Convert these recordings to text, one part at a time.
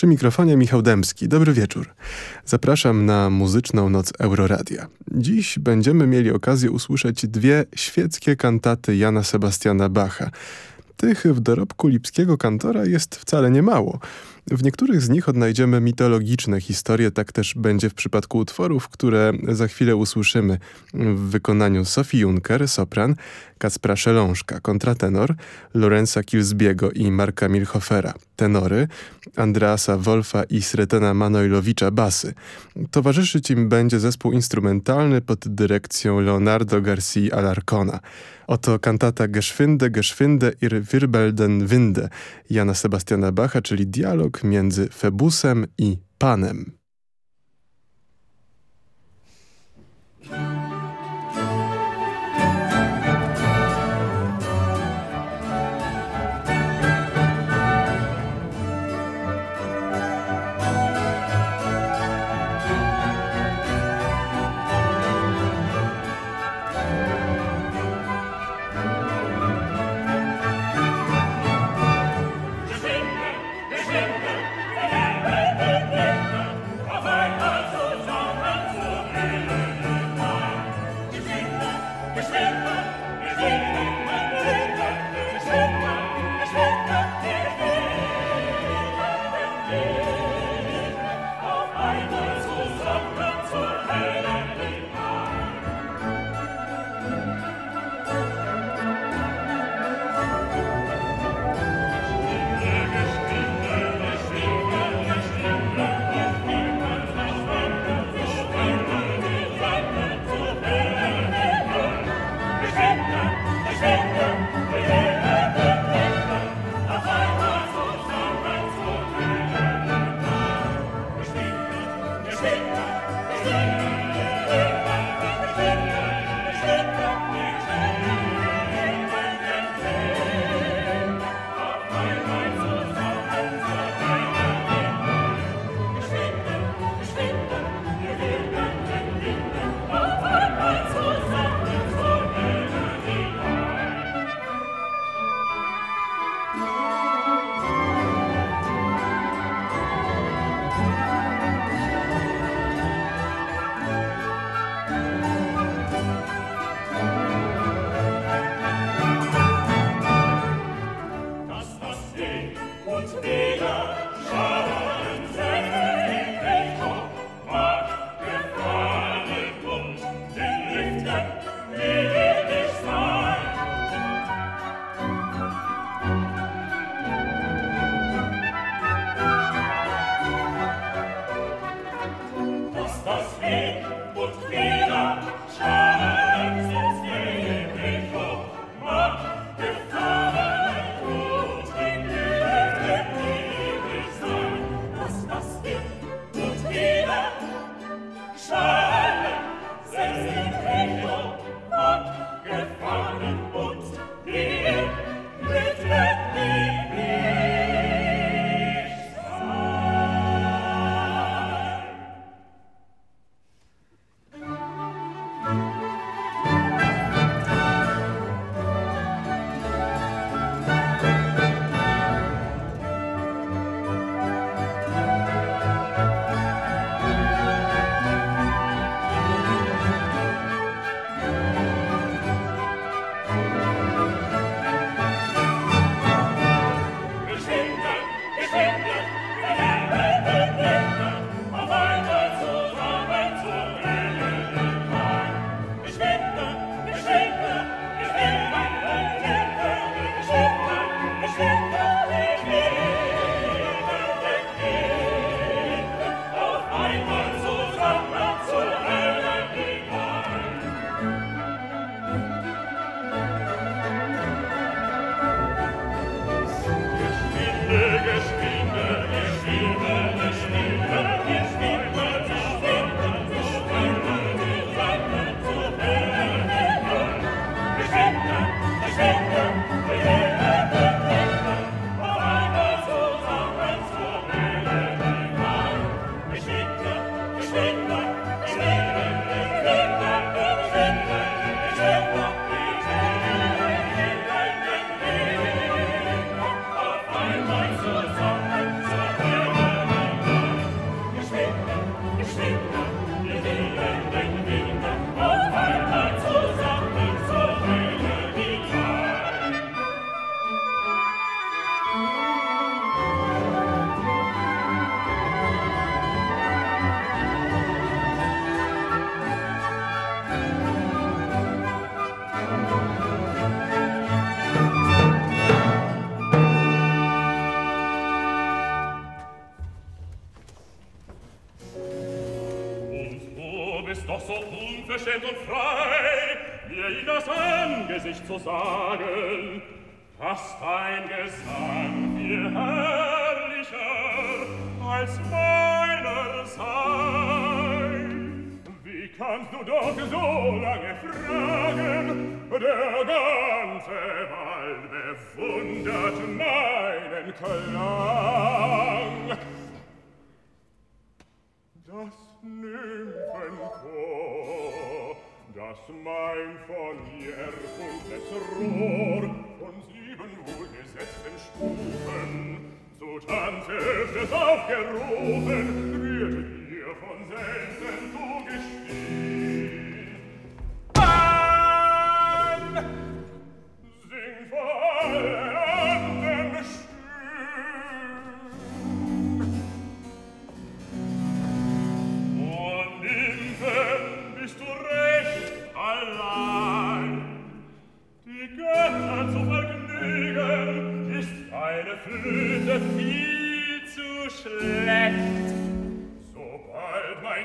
Przy mikrofonie Michał Dębski. Dobry wieczór. Zapraszam na muzyczną noc Euroradia. Dziś będziemy mieli okazję usłyszeć dwie świeckie kantaty Jana Sebastiana Bacha. Tych w dorobku lipskiego kantora jest wcale nie mało. W niektórych z nich odnajdziemy mitologiczne historie, tak też będzie w przypadku utworów, które za chwilę usłyszymy w wykonaniu Sofii Juncker, sopran, Kacpra Szelążka, kontratenor, Lorenza Kilsbiego i Marka Milhofera, tenory, Andreasa Wolfa i Sretena Manojlowicza, basy. Towarzyszyć im będzie zespół instrumentalny pod dyrekcją Leonardo Garcia Alarcona. Oto kantata Geschwinde, Geschwinde ir Wirbelden Winde Jana Sebastiana Bacha, czyli między Febusem i Panem.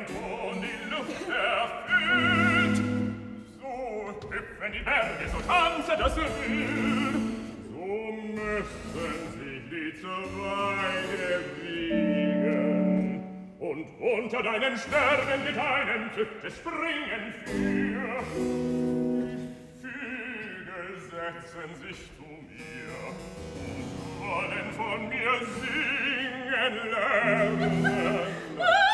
Ton in Luft erfüllt. So hüpfen die Berge, so tanze das Wild. So müssen sich die Zweige wiegen. Und unter deinen Sternen mit einem Tüte springen für. Die setzen sich zu mir und von mir singen lernen.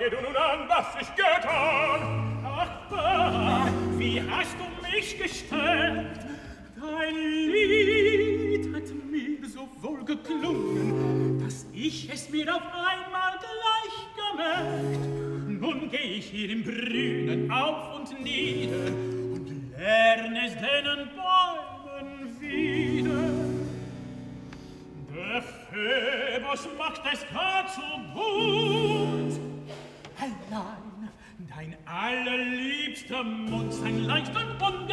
che d'un sein leicht und leichten Bund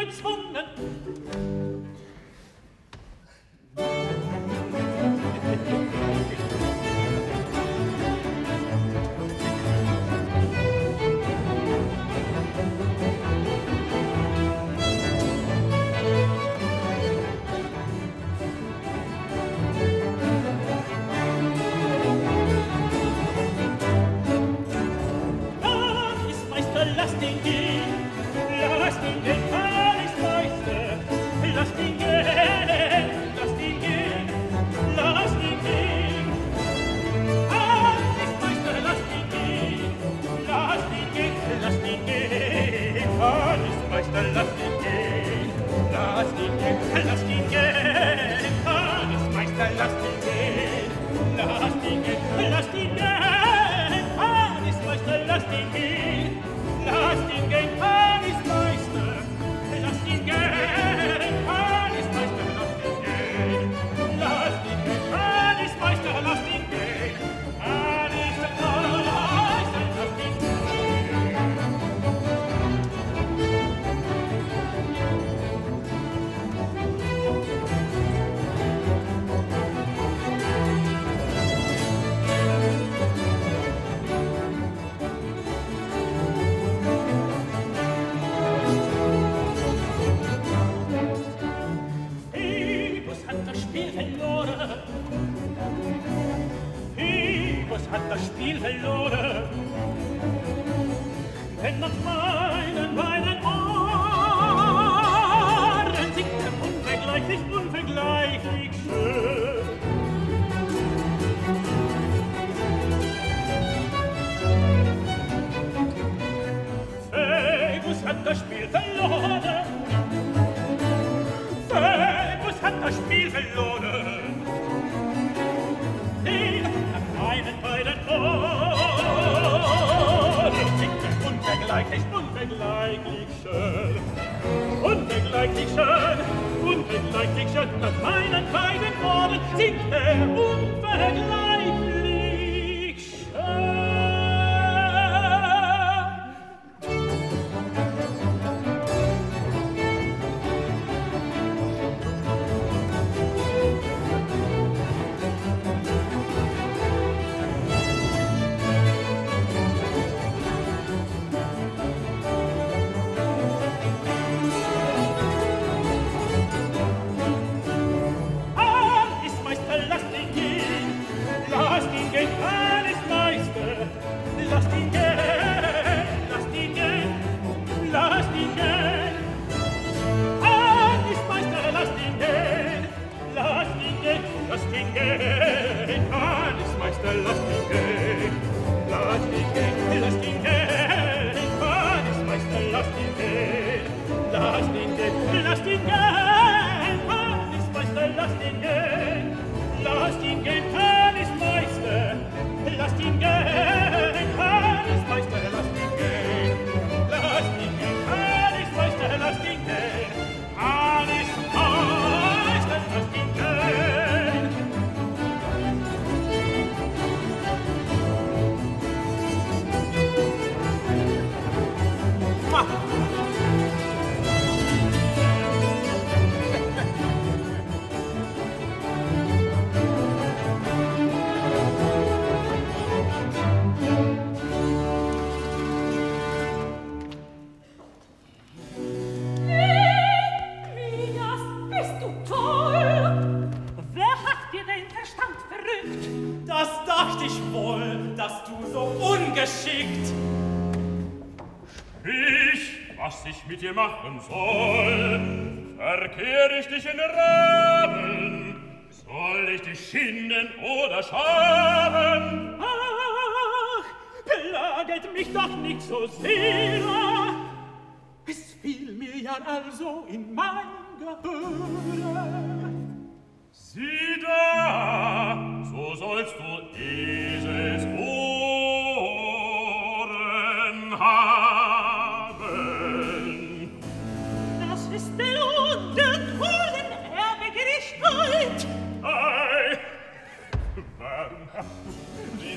soll, verkehr ich dich in Raben, soll ich dich schinden oder schaben? Ach, belaget mich doch nicht so sehr, es fiel mir ja also in mein Gehör. Sieh da, so sollst du Esels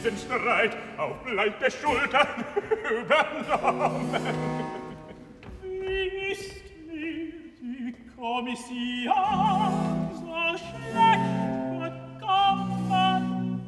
diesen Streit auf bleiche Schultern übernommen. Ist mir die Kommission so schlecht verkommen?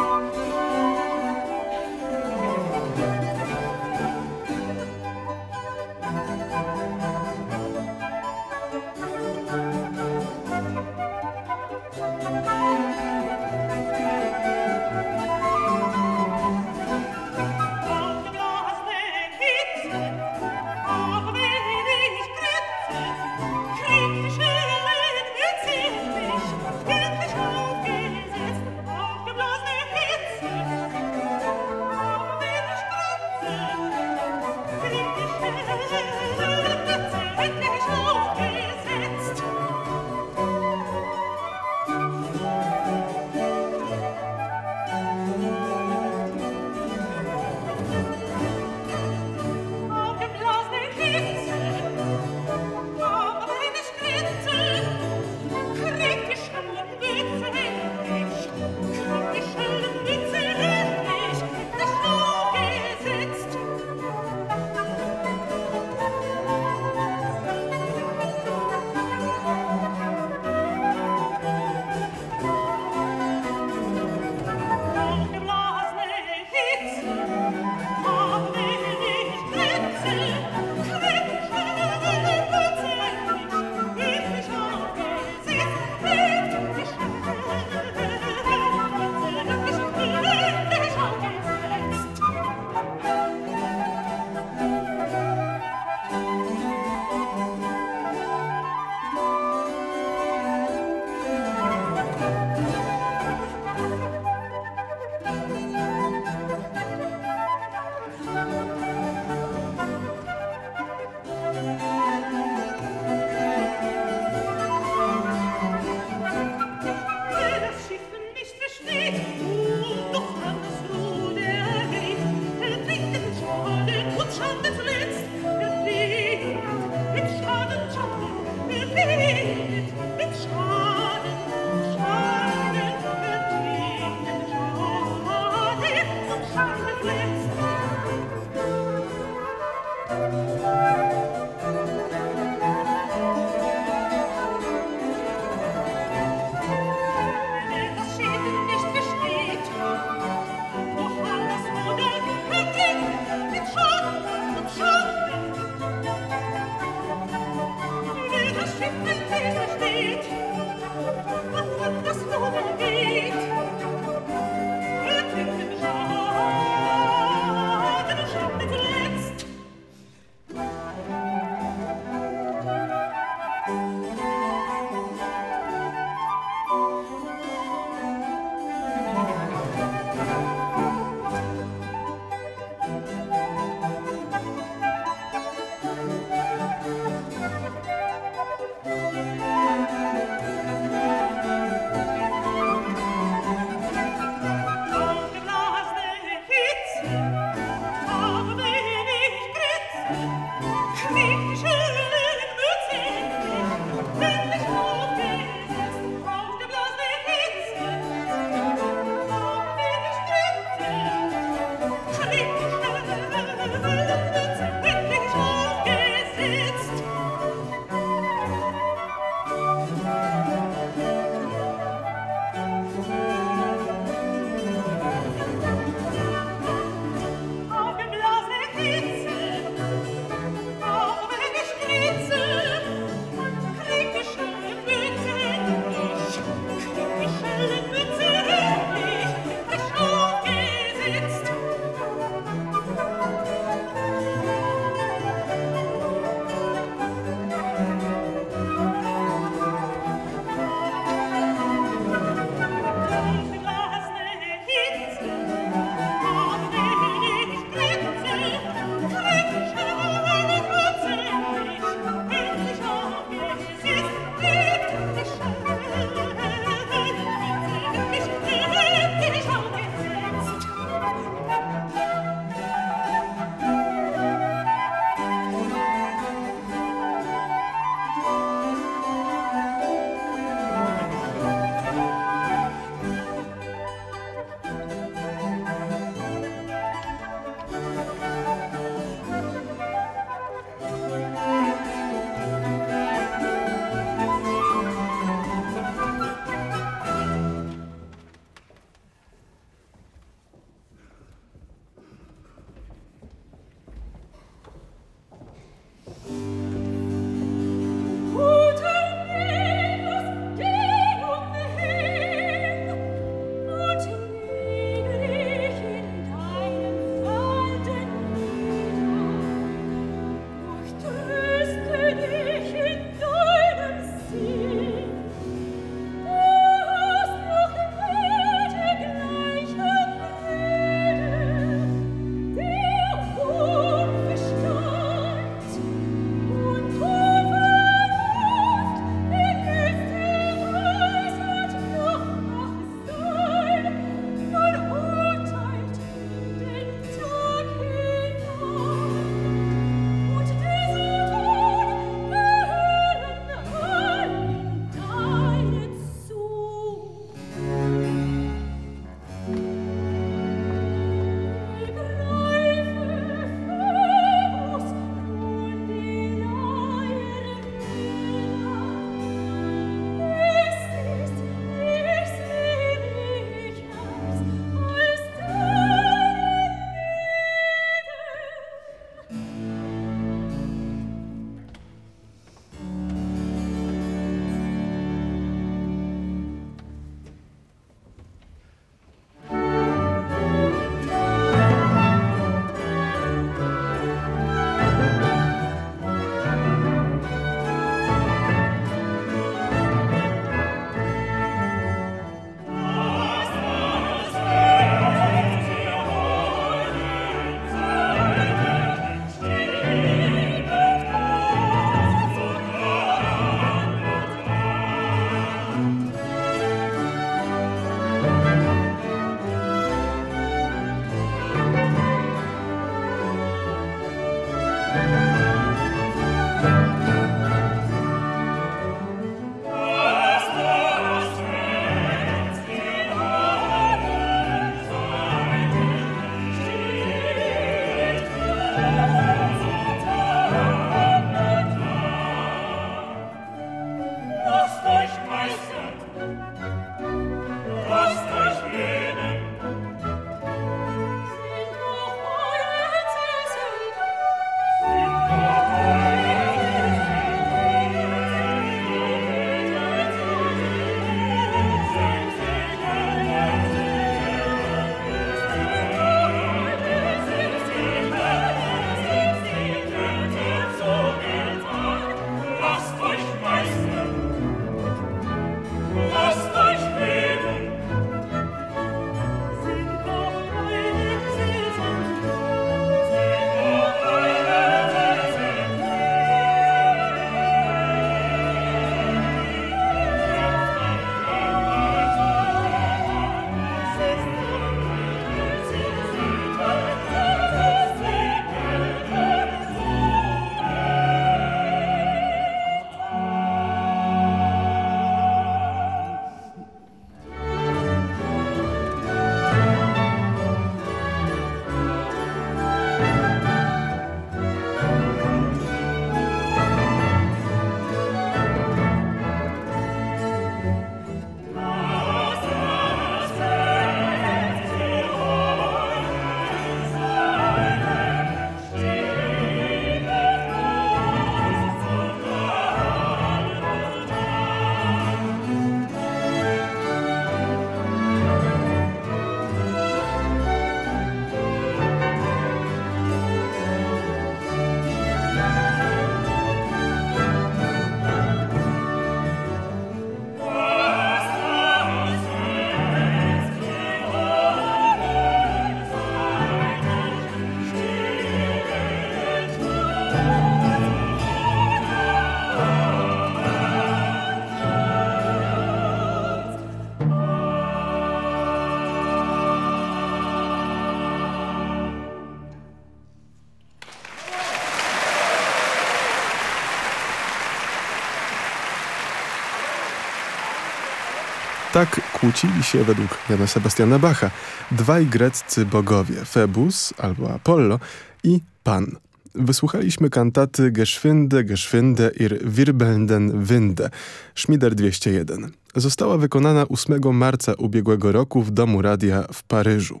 Kłócili się według Jana Sebastiana Bacha dwaj greccy bogowie, Febus albo Apollo i Pan. Wysłuchaliśmy kantaty Geschwinde, Geschwinde ir Wirbelnden Winde, Schmider 201. Została wykonana 8 marca ubiegłego roku w Domu Radia w Paryżu.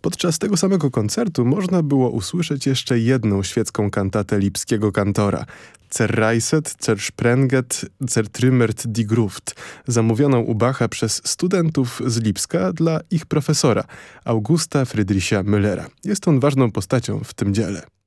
Podczas tego samego koncertu można było usłyszeć jeszcze jedną świecką kantatę lipskiego kantora, Zerreiset, Zersprenget, Zertrümmert die Gruft, zamówioną u Bacha przez studentów z Lipska dla ich profesora, Augusta Friedricha Müllera. Jest on ważną postacią w tym dziele.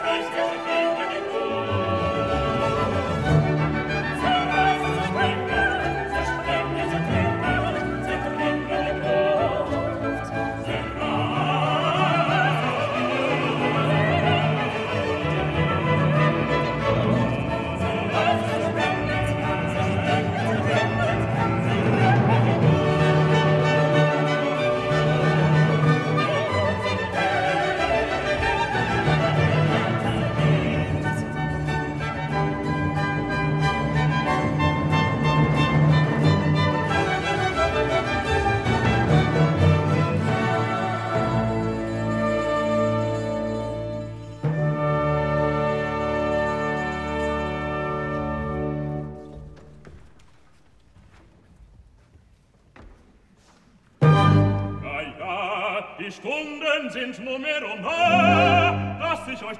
Christ.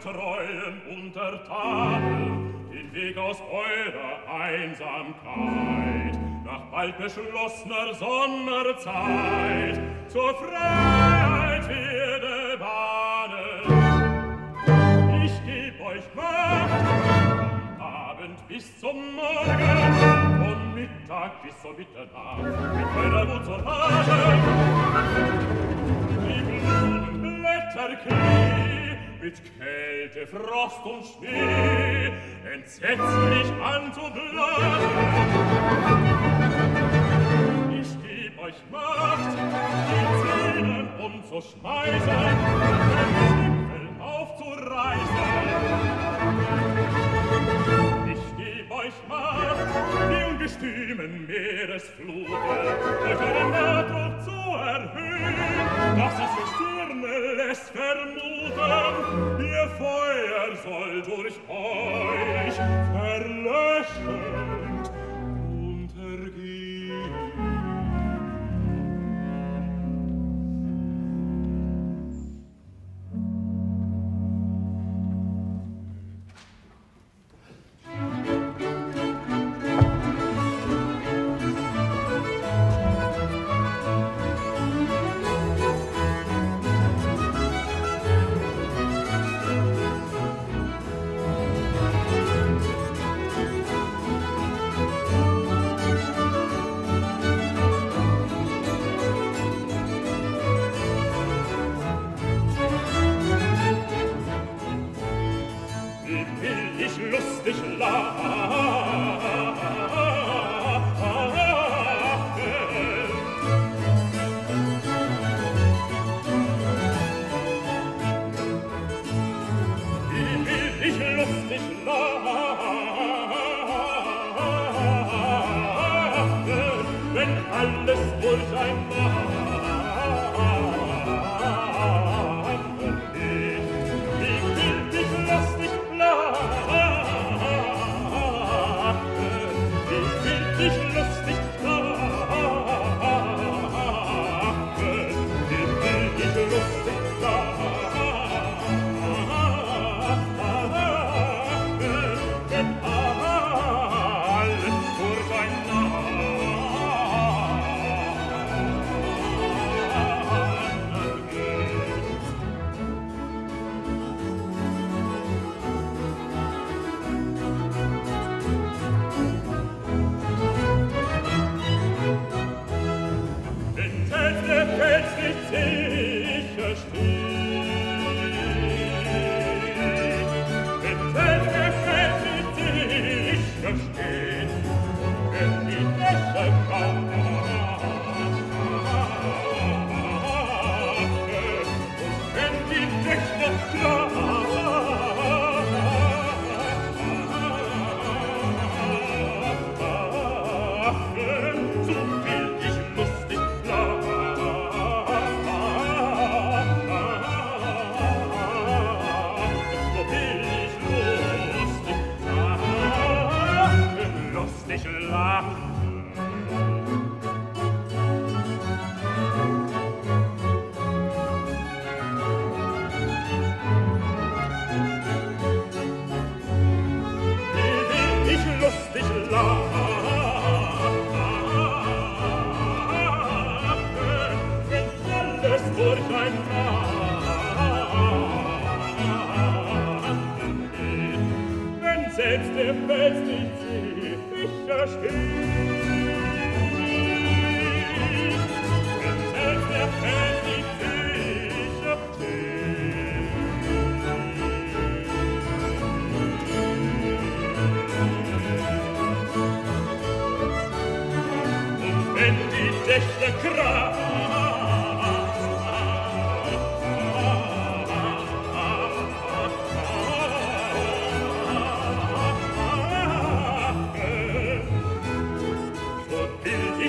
treuen Untertanen den Weg aus eurer Einsamkeit. Nach bald beschlossener Sommerzeit zur Freiheit werde bahnen. Ich geb euch Macht Abend bis zum Morgen, von Mittag bis zur Mitternacht, mit eurer Wut zur Rage Die Blumenblätter kriegen mit Kälte, Frost und Schnee, entsetzlich anzublasen. Ich geb euch Macht, die Zähne umzuschmeißen, den Himmel aufzureißen. euch macht, bestimmen Meeresflute, euch euren Nachdruck zu erhöhen, dass es ist stirne lässt vermuten, ihr Feuer soll durch euch verlöschen.